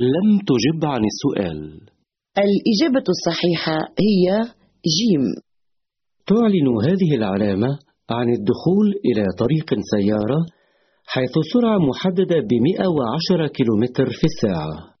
لم تجب عن السؤال. الإجابة الصحيحة هي جيم. تعلن هذه العلامة عن الدخول إلى طريق سيارة حيث سرعة محددة ب 110 كم في الساعة.